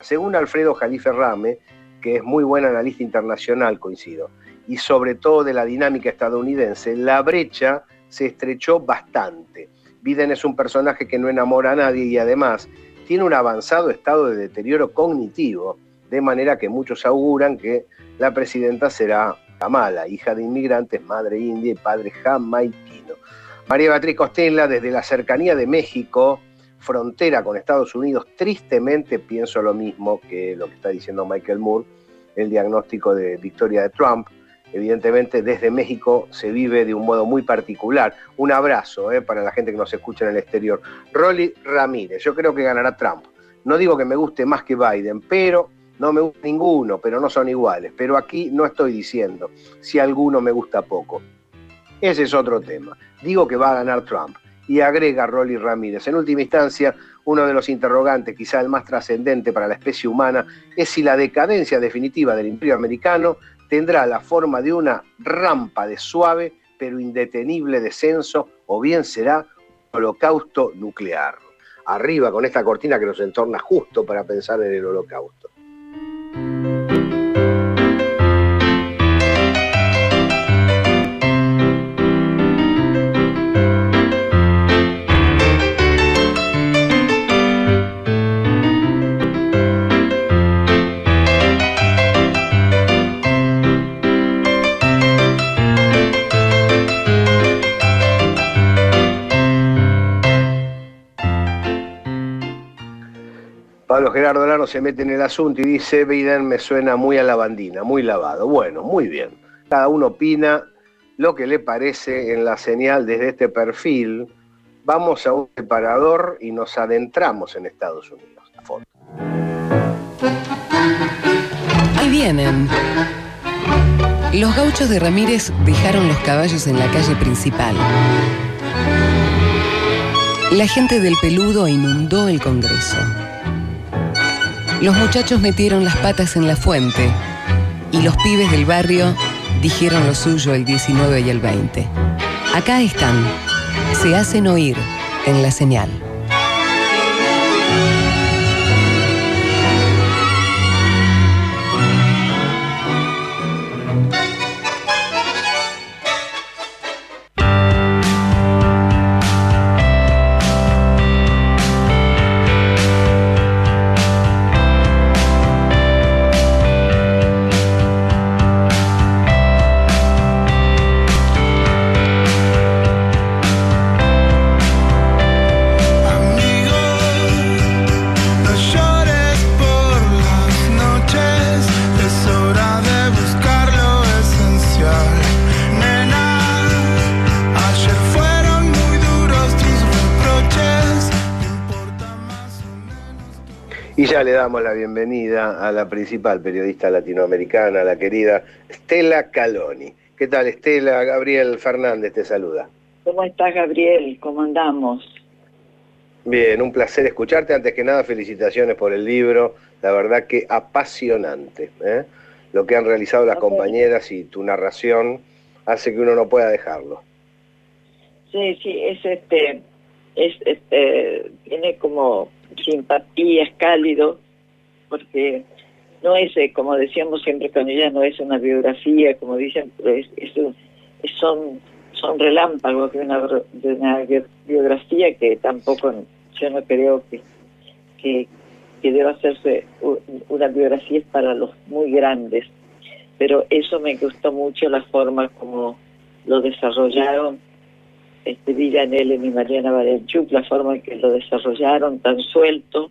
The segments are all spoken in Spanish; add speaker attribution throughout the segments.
Speaker 1: Según Alfredo Jalife Rame, que es muy buen analista internacional, coincido, y sobre todo de la dinámica estadounidense, la brecha se estrechó bastante. Biden es un personaje que no enamora a nadie y además tiene un avanzado estado de deterioro cognitivo, de manera que muchos auguran que la presidenta será Kamala, hija de inmigrantes, madre india y padre jamaiquino. María Beatriz Costela, desde la cercanía de México, frontera con Estados Unidos, tristemente pienso lo mismo que lo que está diciendo Michael Moore, el diagnóstico de victoria de Trump. Evidentemente desde México se vive de un modo muy particular. Un abrazo eh, para la gente que nos escucha en el exterior. Rolly Ramírez, yo creo que ganará Trump. No digo que me guste más que Biden, pero no me gusta ninguno, pero no son iguales. Pero aquí no estoy diciendo si alguno me gusta poco. Ese es otro tema. Digo que va a ganar Trump. Y agrega Rolly Ramírez. En última instancia, uno de los interrogantes, quizá el más trascendente para la especie humana, es si la decadencia definitiva del imperio americano tendrá la forma de una rampa de suave pero indetenible descenso o bien será holocausto nuclear. Arriba con esta cortina que nos entorna justo para pensar en el holocausto. Pablo Gerardo Lano se mete en el asunto y dice, Biden me suena muy a lavandina, muy lavado. Bueno, muy bien. Cada uno opina lo que le parece en la señal desde este perfil. Vamos a un separador y nos adentramos en Estados Unidos.
Speaker 2: Ahí vienen. Los gauchos de Ramírez dejaron los caballos en la calle principal. La gente del peludo inundó el Congreso. Los muchachos metieron las patas en la fuente y los pibes del barrio dijeron lo suyo el 19 y el 20. Acá están, se hacen oír en la señal.
Speaker 1: Ya le damos la bienvenida a la principal periodista latinoamericana, la querida Estela Caloni. ¿Qué tal, Estela? Gabriel Fernández te saluda.
Speaker 3: ¿Cómo estás, Gabriel? ¿Cómo andamos?
Speaker 1: Bien, un placer escucharte. Antes que nada, felicitaciones por el libro. La verdad que apasionante. ¿eh? Lo que han realizado las compañeras y tu narración hace que uno no pueda dejarlo.
Speaker 3: Sí, sí, es este, es este, tiene como simpatía, es cálido, porque no es, eh, como decíamos siempre con ella, no es una biografía, como dicen, es, son, son relámpagos de una, de una biografía que tampoco yo no creo que, que, que deba hacerse una biografía para los muy grandes. Pero eso me gustó mucho la forma como lo desarrollaron este, Ellen y Mariana Barenchuk, la forma en que lo desarrollaron, tan suelto,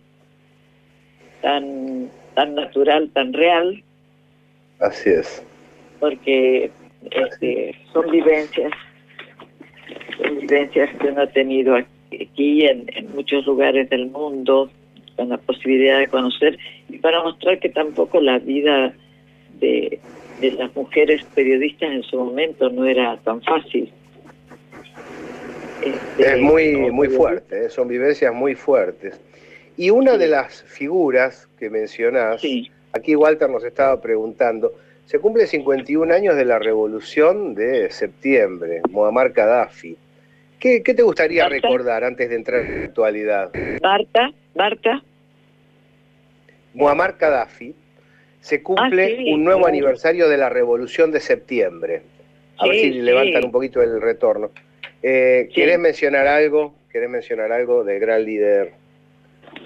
Speaker 3: tan, tan natural, tan real.
Speaker 1: Así es.
Speaker 3: Porque este, son vivencias, son vivencias que uno ha tenido aquí en, en muchos lugares del mundo, con la posibilidad de conocer, y para mostrar que tampoco la vida de, de las mujeres periodistas en su momento no era tan fácil
Speaker 1: es muy, muy fuerte, ¿eh? son vivencias muy fuertes. Y una de las figuras que mencionás, aquí Walter nos estaba preguntando, se cumple 51 años de la revolución de septiembre, Muammar Gaddafi. ¿Qué, te gustaría recordar antes de entrar en la actualidad?
Speaker 3: Marta, Marta.
Speaker 1: Muammar Gaddafi, se cumple
Speaker 3: Ah, sí,
Speaker 1: un nuevo aniversario de la Revolución de Septiembre. A ver si levantan un poquito el retorno. Eh,
Speaker 3: Sí.
Speaker 1: ¿Querés mencionar algo? ¿Querés mencionar algo del gran líder?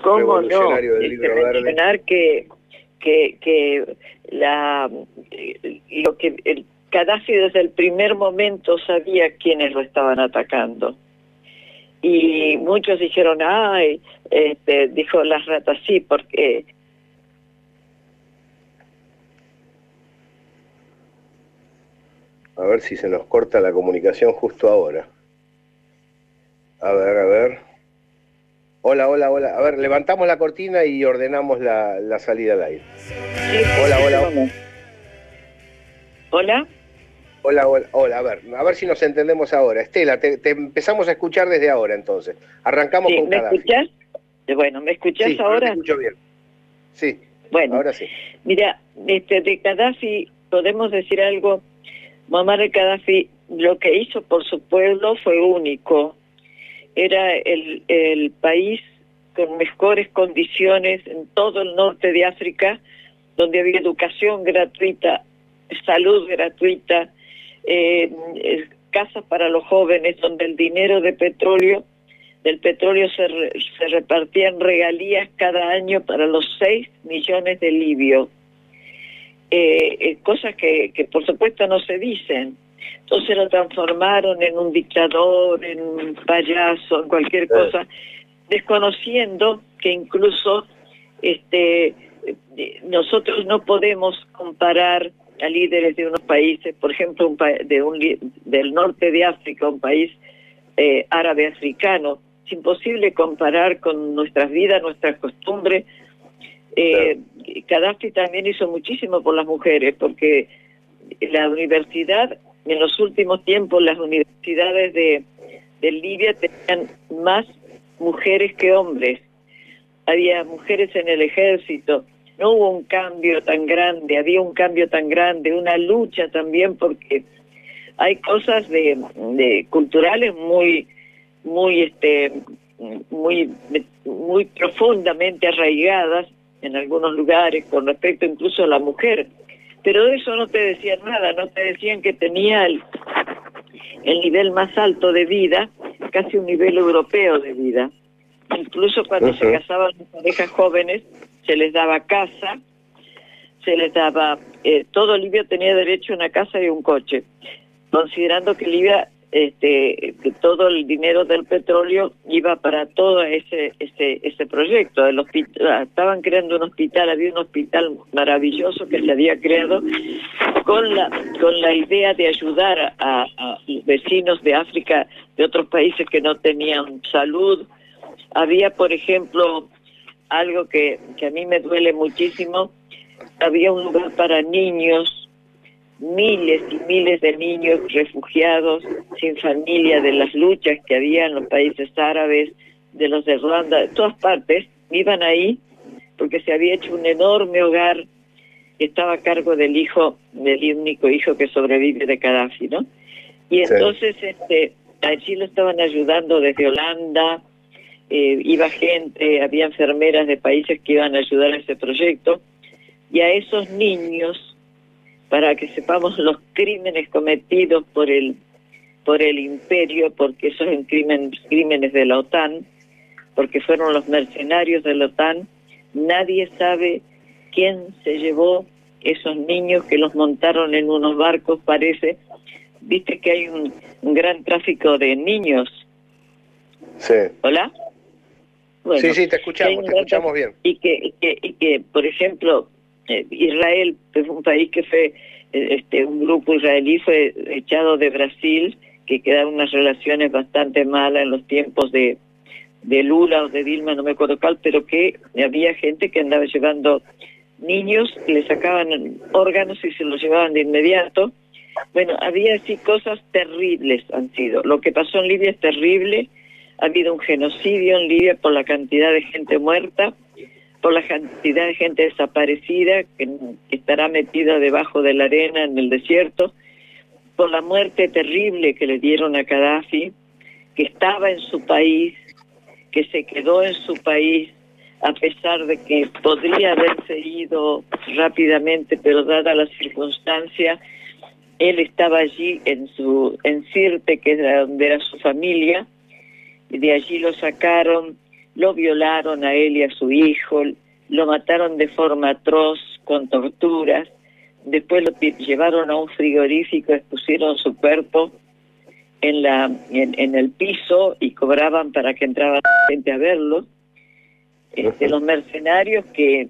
Speaker 3: ¿Cómo no?
Speaker 1: revolucionario del libro verde.
Speaker 3: mencionar que, que, que la, eh, lo que el Gaddafi desde el primer momento sabía quiénes lo estaban atacando. Y muchos dijeron, ay, este, dijo las ratas, sí, porque
Speaker 1: A ver si se nos corta la comunicación justo ahora. A ver, a ver. Hola, hola, hola. A ver, levantamos la cortina y ordenamos la, la salida al aire. Hola, hola.
Speaker 3: vamos. Hola.
Speaker 1: Hola, hola, hola. A ver, a ver si nos entendemos ahora. Estela, te, te empezamos a escuchar desde ahora entonces. Arrancamos
Speaker 3: Sí,
Speaker 1: con
Speaker 3: ¿Me
Speaker 1: Gaddafi.
Speaker 3: escuchás? Eh, Bueno, ¿me escuchás
Speaker 1: Sí, ahora te escucho bien. Sí,
Speaker 3: Bueno,
Speaker 1: ahora sí.
Speaker 3: Mira, este, de Gaddafi podemos decir algo. Muammar Gaddafi lo que hizo por su pueblo fue único. Era el, país con mejores condiciones en todo el norte de África, donde había educación gratuita, salud gratuita, eh, casas para los jóvenes, donde el dinero de petróleo del petróleo se, re- se repartía en regalías cada año para los 6 millones de libios. Eh, eh, cosas que por supuesto no se dicen. Entonces lo transformaron en un dictador, en un payaso, en cualquier cosa, desconociendo que incluso este eh, nosotros no podemos comparar a líderes de unos países, por ejemplo, un pa- de un del norte de África, un país eh, árabe africano. Es imposible comparar con nuestras vidas, nuestras costumbres. Eh, Gaddafi también hizo muchísimo por las mujeres, porque la universidad, en los últimos tiempos, las universidades de, de Libia tenían más mujeres que hombres. Había mujeres en el ejército. No hubo un cambio tan grande, había un cambio tan grande, una lucha también, porque hay cosas de, culturales muy muy este muy muy profundamente arraigadas en algunos lugares con respecto incluso a la mujer pero de eso no te decían nada no te decían que tenía el, el nivel más alto de vida casi un nivel europeo de vida. Incluso cuando se casaban las parejas jóvenes se les daba casa se les daba eh, todo Libia tenía derecho a una casa y un coche. Considerando que Libia este que todo el dinero del petróleo iba para todo ese ese ese proyecto. El hospital estaban creando un hospital había un hospital maravilloso que se había creado con la con la idea de ayudar a, a- a vecinos de África de otros países que no tenían salud. Había por ejemplo algo que, que a mí me duele muchísimo había un lugar para niños miles y miles de niños refugiados sin familia de las luchas que había en los países árabes, de los de Ruanda, de todas partes, iban ahí porque se había hecho un enorme hogar que estaba a cargo del hijo, del único hijo que sobrevive de Gaddafi, ¿no? Y
Speaker 1: Sí.
Speaker 3: entonces este, allí lo estaban ayudando desde Holanda, eh, iba gente, había enfermeras de países que iban a ayudar a ese proyecto, y a esos niños, para que sepamos los crímenes cometidos por el por el imperio, porque esos son crimen- crímenes de la OTAN, porque fueron los mercenarios de la OTAN, nadie sabe quién se llevó esos niños que los montaron en unos barcos, parece. Viste que hay un, un gran tráfico de niños.
Speaker 1: Sí.
Speaker 3: ¿Hola? Bueno,
Speaker 1: sí, sí, te escuchamos, te escuchamos bien.
Speaker 3: y que, y que, y que por ejemplo, Israel es un país que fue, eh, este, un grupo israelí fue echado de Brasil, que quedaron unas relaciones bastante malas en los tiempos de, de Lula o de Dilma, no me acuerdo cuál, pero que había gente que andaba llevando niños, le sacaban órganos y se los llevaban de inmediato. Bueno, había así cosas terribles han sido. Lo que pasó en Libia es terrible. Ha habido un genocidio en Libia por la cantidad de gente muerta, por la cantidad de gente desaparecida que, estará metida debajo de la arena en el desierto, por la muerte terrible que le dieron a Gaddafi, que estaba en su país, que se quedó en su país a pesar de que podría haberse ido rápidamente, pero dada la circunstancia, él estaba allí en su en Sirte, que era donde era su familia, y de allí lo sacaron, lo violaron a él y a su hijo, lo mataron de forma atroz, con torturas, después lo llevaron a un frigorífico, expusieron su cuerpo en, la, en, el piso y cobraban para que entraba gente a verlo. Este, los mercenarios que,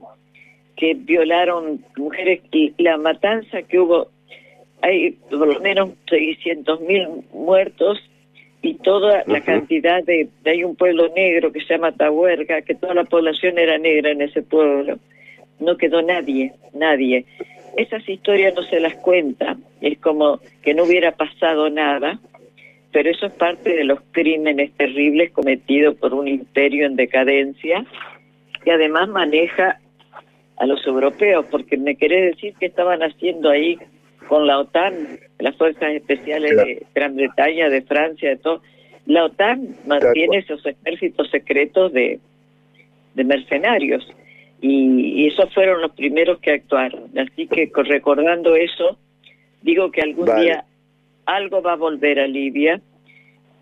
Speaker 3: que violaron mujeres y la matanza que hubo, hay por lo menos 600 mil muertos y toda la cantidad de, hay un pueblo negro que se llama Tahuerga, que toda la población era negra en ese pueblo, no quedó nadie, nadie. Esas historias no se las cuenta, es como que no hubiera pasado nada, pero eso es parte de los crímenes terribles cometidos por un imperio en decadencia que además maneja a los europeos, porque me querés decir que estaban haciendo ahí con la OTAN, las fuerzas especiales de Gran Bretaña, de Francia, de todo. La OTAN mantiene esos ejércitos secretos de, de mercenarios y, esos fueron los primeros que actuaron. Así que recordando eso, digo que algún día algo va a volver a Libia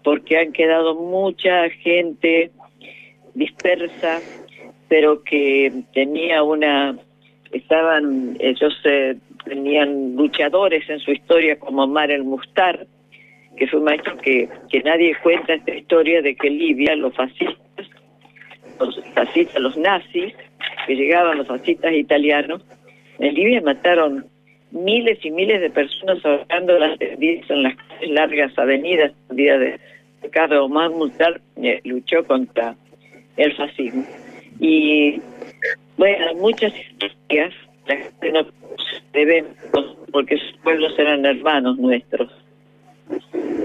Speaker 3: porque han quedado mucha gente dispersa, pero que tenía una, estaban, ellos eh, tenían luchadores en su historia como Mar el Mustar, que fue un maestro que, que nadie cuenta esta historia de que Libia, los fascistas, los fascistas, los nazis, que llegaban los fascistas italianos, en Libia mataron miles y miles de personas ahorcando las en las largas avenidas. Día de Carlos Omar Mustar eh, luchó contra el fascismo. Y bueno, muchas historias la gente no porque sus pueblos eran hermanos nuestros.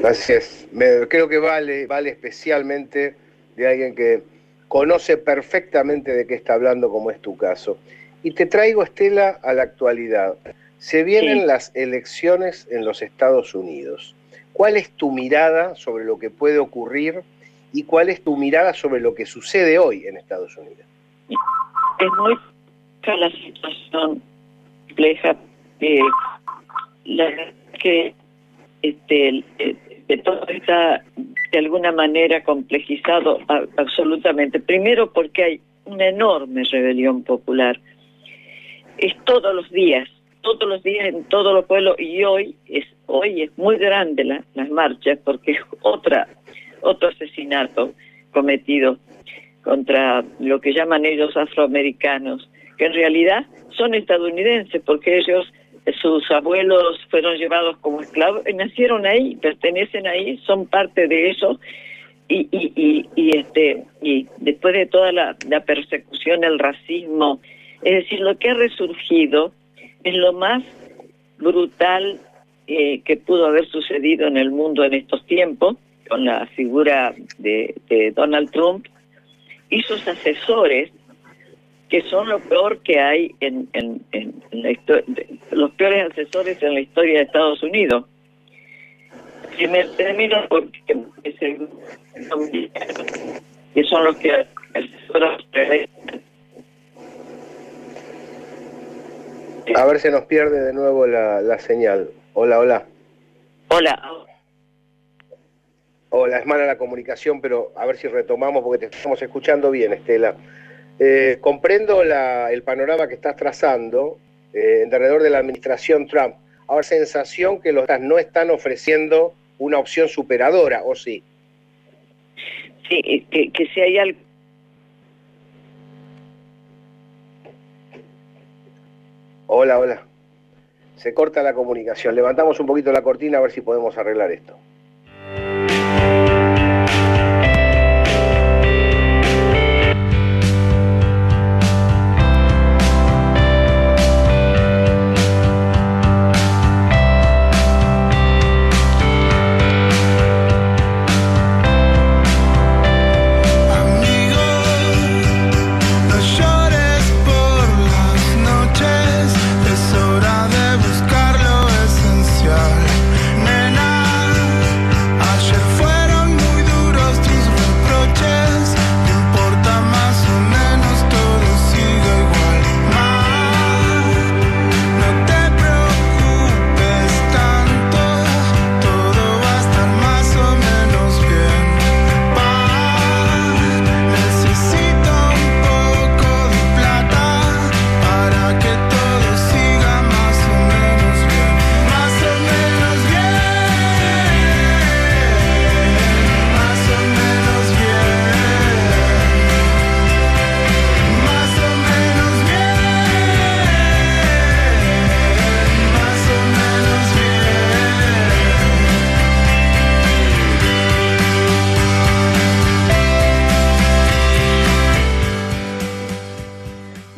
Speaker 1: Así es. Me, creo que vale, vale especialmente de alguien que conoce perfectamente de qué está hablando, como es tu caso. Y te traigo, Estela, a la actualidad. Se vienen las elecciones en los Estados Unidos. ¿Cuál es tu mirada sobre lo que puede ocurrir y cuál es tu mirada sobre lo que sucede hoy en Estados Unidos.
Speaker 3: Es muy la situación compleja. Eh, la que este, eh, todo está de alguna manera complejizado absolutamente. Primero porque hay una enorme rebelión popular. Es todos los días, todos los días en todos los pueblos y hoy es hoy es muy grande la, las marchas porque es otra otro asesinato cometido contra lo que llaman ellos afroamericanos, que en realidad son estadounidenses, porque ellos, sus abuelos fueron llevados como esclavos, nacieron ahí, pertenecen ahí, son parte de eso, y, y, y, este y después de toda la, persecución, el racismo, es decir, lo que ha resurgido es lo más brutal eh, que pudo haber sucedido en el mundo en estos tiempos, con la figura de, Donald Trump y sus asesores, que son lo peor que hay en, en, la historia, los peores asesores en la historia de Estados Unidos. Primer término, porque es el que son los que asesoran.
Speaker 1: A ver, se nos pierde de nuevo la, la señal. Hola, hola.
Speaker 3: Hola.
Speaker 1: Hola, es mala la comunicación, pero a ver si retomamos porque te estamos escuchando bien, Estela. Eh, comprendo el panorama que estás trazando eh, alrededor de la administración Trump. Ahora, sensación que los no están ofreciendo una opción superadora, ¿o sí?
Speaker 3: Sí, que, que si hay algo...
Speaker 1: Hola, hola. Se corta la comunicación. Levantamos un poquito la cortina a ver si podemos arreglar esto.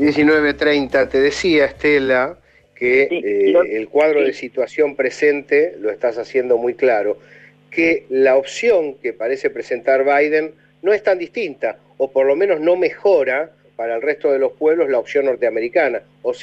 Speaker 1: 19.30, te decía Estela que eh, el cuadro de situación presente lo estás haciendo muy claro, que la opción que parece presentar Biden no es tan distinta, o por lo menos no mejora para el resto de los pueblos la opción norteamericana. O